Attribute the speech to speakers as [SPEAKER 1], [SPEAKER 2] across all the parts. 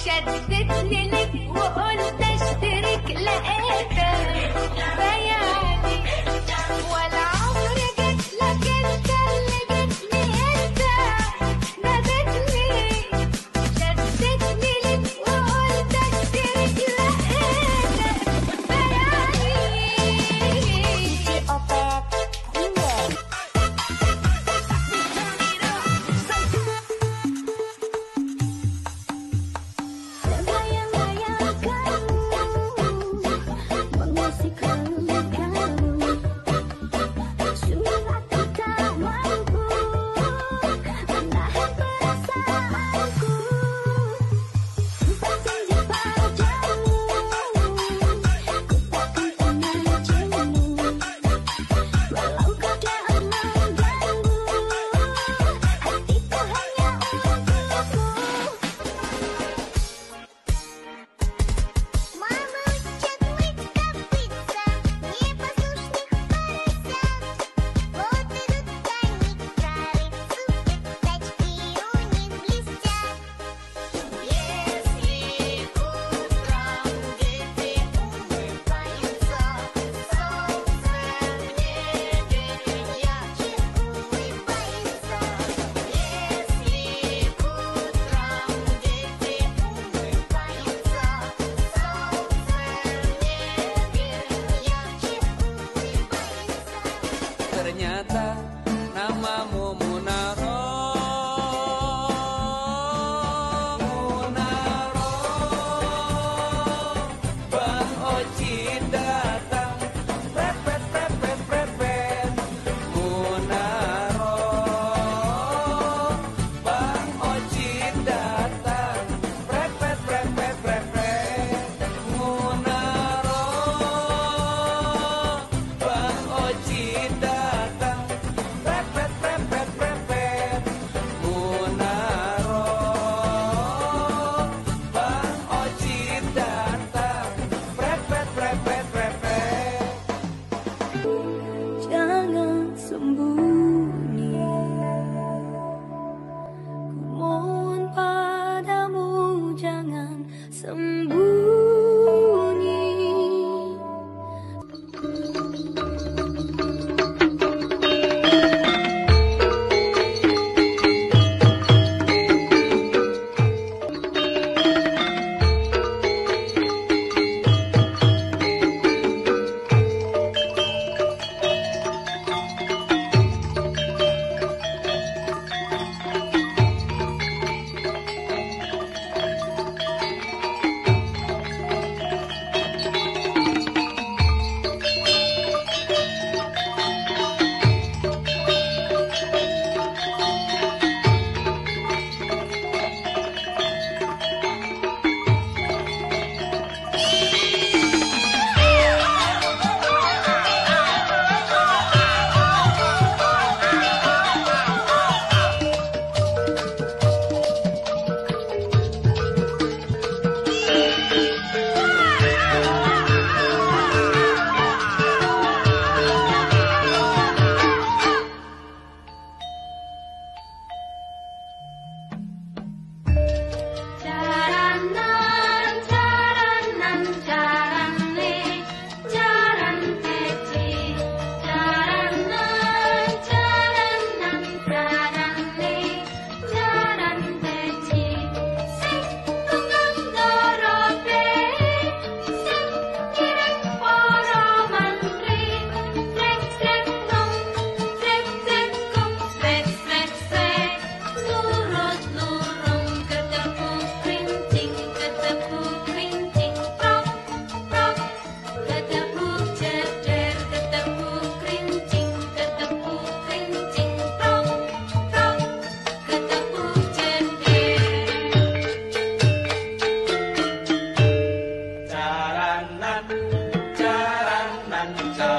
[SPEAKER 1] pochette, dessiner les gros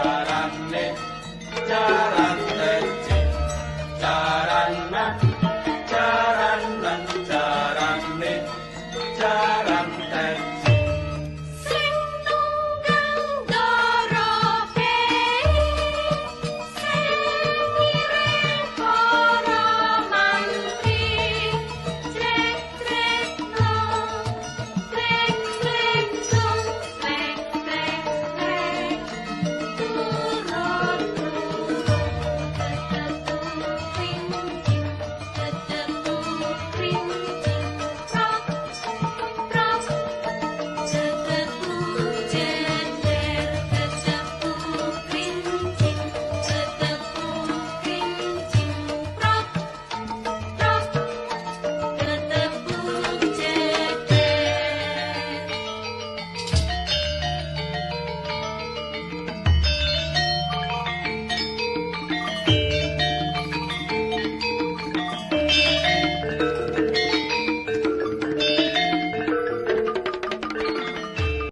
[SPEAKER 2] carane, carane.